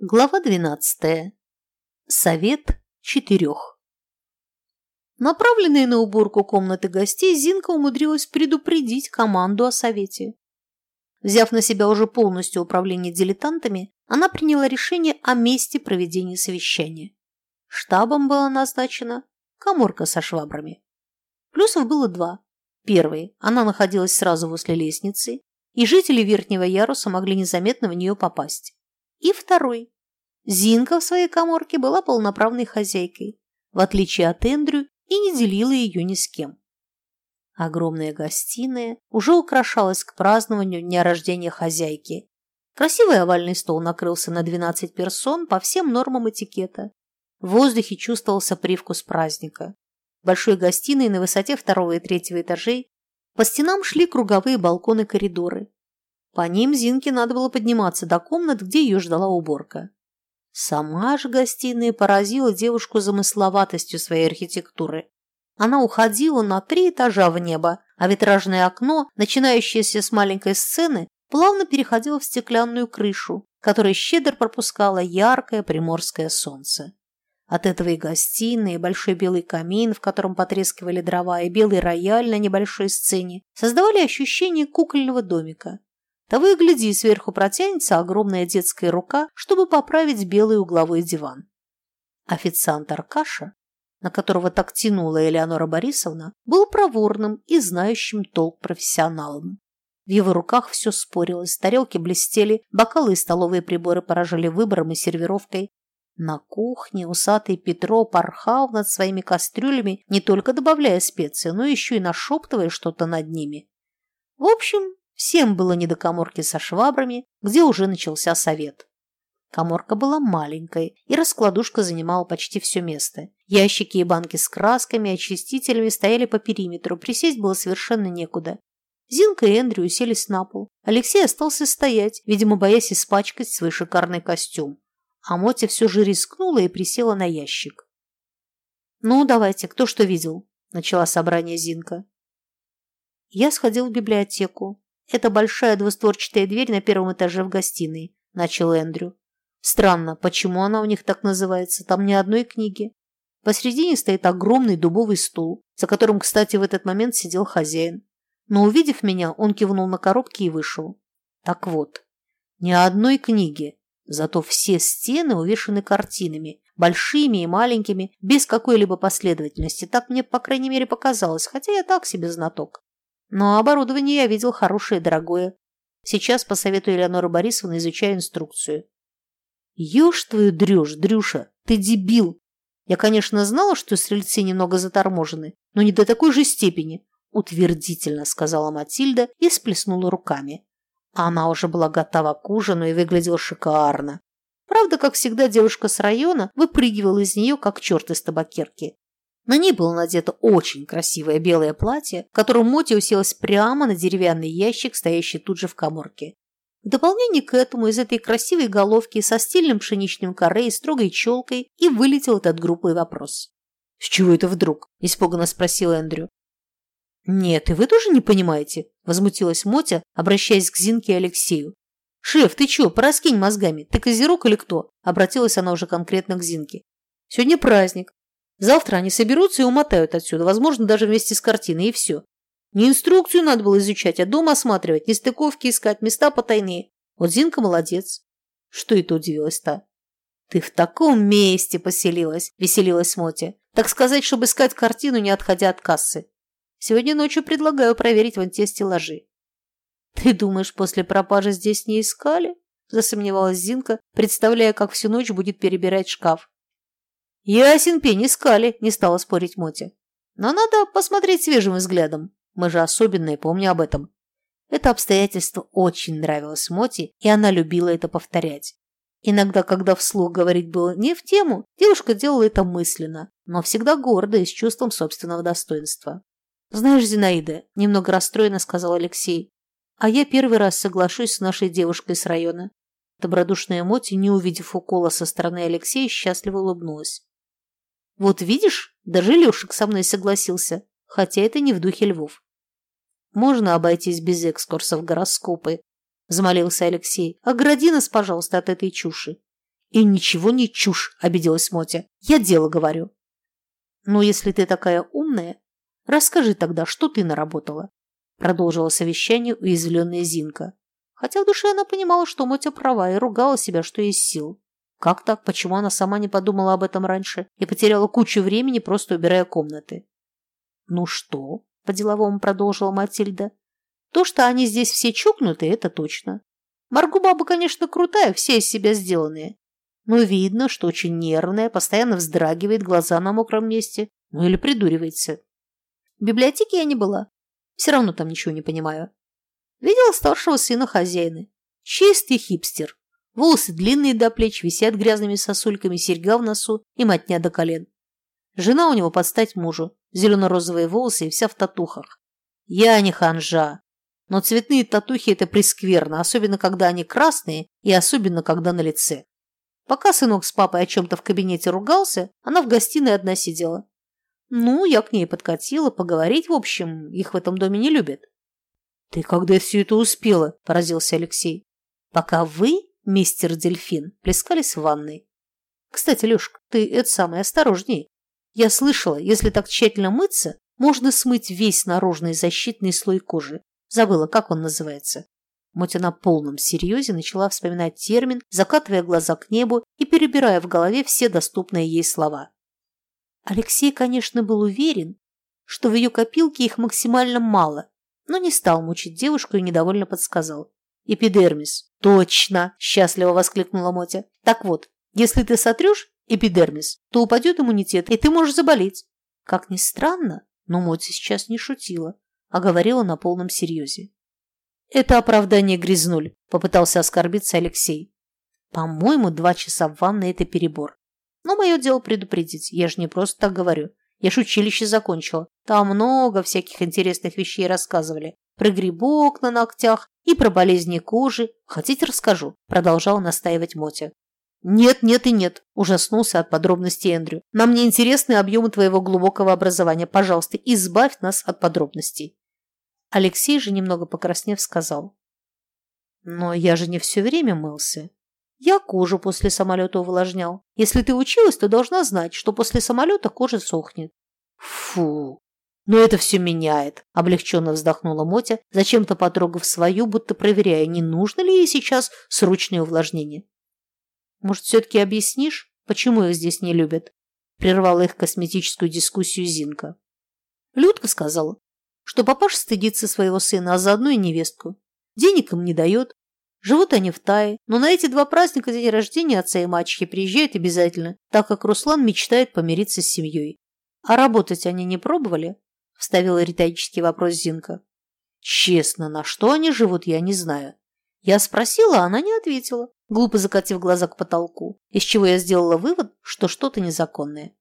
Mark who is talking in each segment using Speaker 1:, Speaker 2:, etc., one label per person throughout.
Speaker 1: Глава двенадцатая. Совет четырех. Направленная на уборку комнаты гостей, Зинка умудрилась предупредить команду о совете. Взяв на себя уже полностью управление дилетантами, она приняла решение о месте проведения совещания. Штабом была назначена коморка со швабрами. Плюсов было два. Первый – она находилась сразу возле лестницы, и жители верхнего яруса могли незаметно в нее попасть. И второй. Зинка в своей коморке была полноправной хозяйкой, в отличие от Эндрю, и не делила ее ни с кем. Огромная гостиная уже украшалась к празднованию дня рождения хозяйки. Красивый овальный стол накрылся на 12 персон по всем нормам этикета. В воздухе чувствовался привкус праздника. В большой гостиной на высоте второго и третьего этажей по стенам шли круговые балконы-коридоры. По ним Зинке надо было подниматься до комнат, где ее ждала уборка. Сама же гостиная поразила девушку замысловатостью своей архитектуры. Она уходила на три этажа в небо, а витражное окно, начинающееся с маленькой сцены, плавно переходило в стеклянную крышу, которая щедро пропускала яркое приморское солнце. От этого и гостиная, и большой белый камин, в котором потрескивали дрова, и белый рояль на небольшой сцене создавали ощущение кукольного домика. Того и гляди, сверху протянется огромная детская рука, чтобы поправить белый угловой диван. Официант Аркаша, на которого так тянула Элеонора Борисовна, был проворным и знающим толк профессионалом. В его руках все спорилось, тарелки блестели, бокалы и столовые приборы поражали выбором и сервировкой. На кухне усатый Петро порхал над своими кастрюлями, не только добавляя специи, но еще и нашептывая что-то над ними. В общем, Всем было не до коморки со швабрами, где уже начался совет. Коморка была маленькой, и раскладушка занимала почти все место. Ящики и банки с красками очистителями стояли по периметру, присесть было совершенно некуда. Зинка и Эндрю уселись на пол. Алексей остался стоять, видимо, боясь испачкать свой шикарный костюм. А Мотя все же рискнула и присела на ящик. «Ну, давайте, кто что видел?» – начала собрание Зинка. Я сходил в библиотеку. «Это большая двустворчатая дверь на первом этаже в гостиной», – начал Эндрю. «Странно, почему она у них так называется? Там ни одной книги. Посредине стоит огромный дубовый стул, за которым, кстати, в этот момент сидел хозяин. Но, увидев меня, он кивнул на коробки и вышел. Так вот, ни одной книги, зато все стены увешаны картинами, большими и маленькими, без какой-либо последовательности. Так мне, по крайней мере, показалось, хотя я так себе знаток. Но оборудование я видел хорошее и дорогое. Сейчас, по совету Элеоноры Борисовны, изучаю инструкцию. Ешь твою дрешь, Дрюша, ты дебил. Я, конечно, знала, что стрельцы немного заторможены, но не до такой же степени, утвердительно сказала Матильда и сплеснула руками. Она уже была готова к ужину и выглядела шикарно. Правда, как всегда, девушка с района выпрыгивала из нее, как черт из табакерки. На ней было надето очень красивое белое платье, в котором Моти уселась прямо на деревянный ящик, стоящий тут же в коморке. В дополнение к этому из этой красивой головки со стильным пшеничным коре и строгой челкой и вылетел этот группый вопрос. «С чего это вдруг?» – испуганно спросил Эндрю. «Нет, и вы тоже не понимаете?» – возмутилась Мотя, обращаясь к Зинке и Алексею. «Шеф, ты чё, пораскинь мозгами, ты козерог или кто?» – обратилась она уже конкретно к Зинке. «Сегодня праздник, Завтра они соберутся и умотают отсюда, возможно, даже вместе с картиной, и все. Не инструкцию надо было изучать, а дом осматривать, не стыковки искать, места потайные. Вот Зинка молодец. Что это удивилась-то? Ты в таком месте поселилась, веселилась Моти. Так сказать, чтобы искать картину, не отходя от кассы. Сегодня ночью предлагаю проверить вон те стеллажи. Ты думаешь, после пропажи здесь не искали? Засомневалась Зинка, представляя, как всю ночь будет перебирать шкаф. «Ясен пень искали», – не стала спорить Моти. «Но надо посмотреть свежим взглядом. Мы же особенные, помню об этом». Это обстоятельство очень нравилось Моти, и она любила это повторять. Иногда, когда вслух говорить было не в тему, девушка делала это мысленно, но всегда гордо и с чувством собственного достоинства. «Знаешь, Зинаида», – немного расстроенно сказал Алексей, «а я первый раз соглашусь с нашей девушкой с района». Добродушная Моти, не увидев укола со стороны Алексея, счастливо улыбнулась. Вот видишь, даже Лешек со мной согласился, хотя это не в духе львов. Можно обойтись без экскурсов гороскопы, взмолился Алексей. Огради нас, пожалуйста, от этой чуши. И ничего не чушь, обиделась Мотя. Я дело говорю. Ну, если ты такая умная, расскажи тогда, что ты наработала. Продолжила совещание уязвленная Зинка. Хотя в душе она понимала, что Мотя права и ругала себя, что есть сил. Как так? Почему она сама не подумала об этом раньше и потеряла кучу времени, просто убирая комнаты? Ну что? По-деловому продолжила Матильда. То, что они здесь все чокнутые, это точно. Маргу баба, конечно, крутая, все из себя сделанные. Но видно, что очень нервная, постоянно вздрагивает, глаза на мокром месте. Ну или придуривается. В библиотеке я не была. Все равно там ничего не понимаю. Видела старшего сына хозяина. Чистый хипстер. Волосы длинные до плеч, висят грязными сосульками, серьга в носу и мотня до колен. Жена у него под стать мужу, зелено-розовые волосы и вся в татухах. Я не ханжа. Но цветные татухи – это прескверно, особенно когда они красные и особенно когда на лице. Пока сынок с папой о чем-то в кабинете ругался, она в гостиной одна сидела. Ну, я к ней подкатила, поговорить, в общем, их в этом доме не любят. «Ты когда все это успела?» – поразился Алексей. «Пока вы мистер Дельфин плескались в ванной. Кстати, Лешка, ты это самое осторожней. Я слышала, если так тщательно мыться, можно смыть весь наружный защитный слой кожи. Забыла, как он называется. Мотя на полном серьезе начала вспоминать термин, закатывая глаза к небу и перебирая в голове все доступные ей слова. Алексей, конечно, был уверен, что в ее копилке их максимально мало, но не стал мучить девушку и недовольно подсказал. Эпидермис. Точно, счастливо воскликнула Мотя. Так вот, если ты сотрешь эпидермис, то упадет иммунитет, и ты можешь заболеть. Как ни странно, но Мотя сейчас не шутила, а говорила на полном серьезе. Это оправдание грязнуль, попытался оскорбиться Алексей. По-моему, два часа в ванной – это перебор. Но мое дело предупредить, я же не просто так говорю. Я ж училище закончила. Там много всяких интересных вещей рассказывали. Про грибок на ногтях и про болезни кожи. Хотите, расскажу?» – продолжал настаивать Мотя. «Нет, нет и нет», – ужаснулся от подробностей Эндрю. «Нам не интересны объемы твоего глубокого образования. Пожалуйста, избавь нас от подробностей». Алексей же, немного покраснев, сказал. «Но я же не все время мылся. Я кожу после самолета увлажнял. Если ты училась, то должна знать, что после самолета кожа сохнет». «Фу!» «Но это все меняет», – облегченно вздохнула Мотя, зачем-то потрогав свою, будто проверяя, не нужно ли ей сейчас срочное увлажнение. «Может, все-таки объяснишь, почему их здесь не любят?» – прервала их косметическую дискуссию Зинка. Людка сказала, что папаша стыдится своего сына, а заодно и невестку. Денег им не дает. Живут они в Тае, но на эти два праздника день рождения отца и мачехи приезжают обязательно, так как Руслан мечтает помириться с семьей. А работать они не пробовали? – вставила риторический вопрос Зинка. «Честно, на что они живут, я не знаю. Я спросила, а она не ответила, глупо закатив глаза к потолку, из чего я сделала вывод, что что-то незаконное.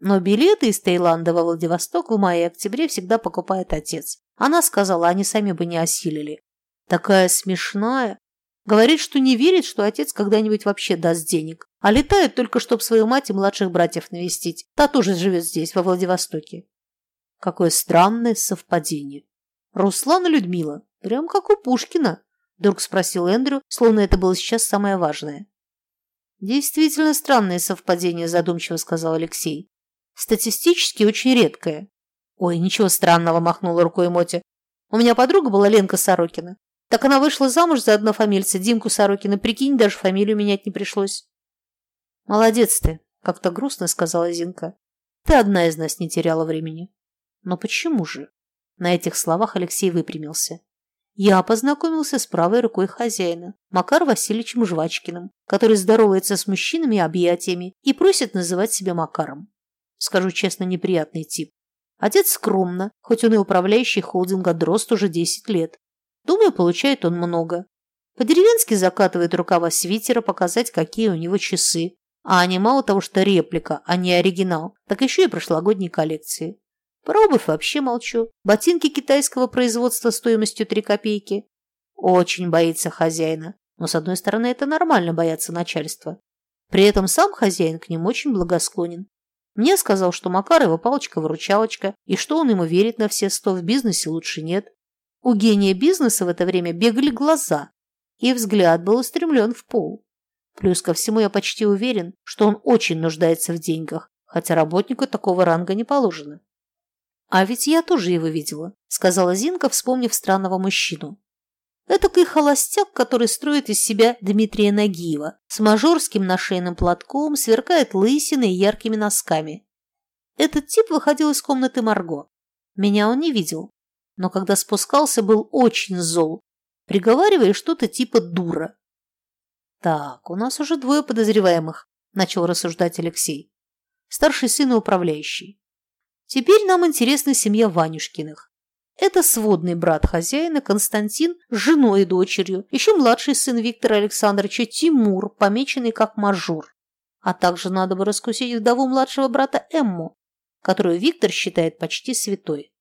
Speaker 1: Но билеты из Таиланда во Владивосток в мае и октябре всегда покупает отец. Она сказала, они сами бы не осилили. Такая смешная. Говорит, что не верит, что отец когда-нибудь вообще даст денег, а летает только, чтобы свою мать и младших братьев навестить. Та тоже живет здесь, во Владивостоке. Какое странное совпадение. Руслан и Людмила, прям как у Пушкина, вдруг спросил Эндрю, словно это было сейчас самое важное. Действительно странное совпадение, задумчиво сказал Алексей. Статистически очень редкое. Ой, ничего странного, махнула рукой Мотя. У меня подруга была Ленка Сорокина. Так она вышла замуж за однофамильца Димку Сорокина. Прикинь, даже фамилию менять не пришлось. Молодец ты, как-то грустно сказала Зинка. Ты одна из нас не теряла времени. Но почему же? На этих словах Алексей выпрямился. Я познакомился с правой рукой хозяина, Макар Васильевичем Жвачкиным, который здоровается с мужчинами объятиями и просит называть себя Макаром. Скажу честно, неприятный тип. Отец скромно, хоть он и управляющий холдинга Дрозд уже 10 лет. Думаю, получает он много. По-деревенски закатывает рукава свитера показать, какие у него часы. А они мало того, что реплика, а не оригинал, так еще и прошлогодней коллекции. Про обувь вообще молчу. Ботинки китайского производства стоимостью 3 копейки. Очень боится хозяина. Но, с одной стороны, это нормально бояться начальства. При этом сам хозяин к ним очень благосклонен. Мне сказал, что Макар его палочка-выручалочка, и что он ему верит на все сто, в бизнесе лучше нет. У гения бизнеса в это время бегали глаза, и взгляд был устремлен в пол. Плюс ко всему я почти уверен, что он очень нуждается в деньгах, хотя работнику такого ранга не положено. «А ведь я тоже его видела», — сказала Зинка, вспомнив странного мужчину. Этакий холостяк, который строит из себя Дмитрия Нагиева, с мажорским нашейным платком, сверкает лысиной и яркими носками. Этот тип выходил из комнаты Марго. Меня он не видел, но когда спускался, был очень зол, приговаривая что-то типа «дура». «Так, у нас уже двое подозреваемых», – начал рассуждать Алексей. «Старший сын и управляющий. Теперь нам интересна семья Ванюшкиных. Это сводный брат хозяина Константин с женой и дочерью, еще младший сын Виктора Александровича Тимур, помеченный как мажор. А также надо бы раскусить вдову младшего брата Эмму, которую Виктор считает почти святой.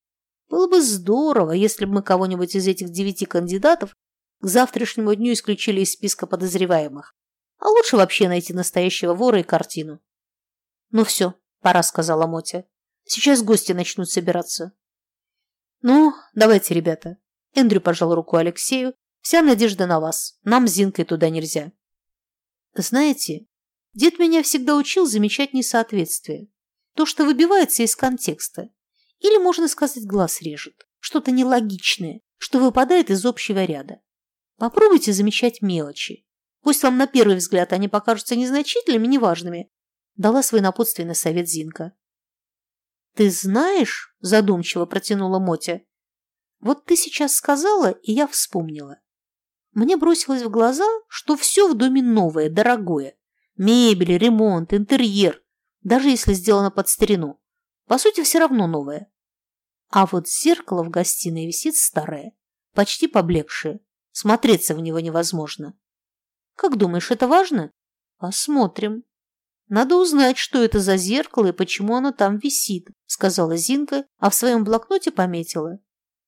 Speaker 1: Было бы здорово, если бы мы кого-нибудь из этих девяти кандидатов к завтрашнему дню исключили из списка подозреваемых. А лучше вообще найти настоящего вора и картину. «Ну все, пора», — сказала Мотя. Сейчас гости начнут собираться. Ну, давайте, ребята. Эндрю пожал руку Алексею. Вся надежда на вас. Нам с Зинкой туда нельзя. Знаете, дед меня всегда учил замечать несоответствие. То, что выбивается из контекста. Или, можно сказать, глаз режет. Что-то нелогичное, что выпадает из общего ряда. Попробуйте замечать мелочи. Пусть вам на первый взгляд они покажутся незначительными, неважными, дала свой напутственный совет Зинка. «Ты знаешь?» – задумчиво протянула Мотя. «Вот ты сейчас сказала, и я вспомнила. Мне бросилось в глаза, что все в доме новое, дорогое. Мебель, ремонт, интерьер, даже если сделано под старину. По сути, все равно новое. А вот зеркало в гостиной висит старое, почти поблекшее. Смотреться в него невозможно. Как думаешь, это важно? Посмотрим. Надо узнать, что это за зеркало и почему оно там висит, сказала Зинка, а в своем блокноте пометила.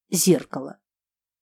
Speaker 1: Зеркало.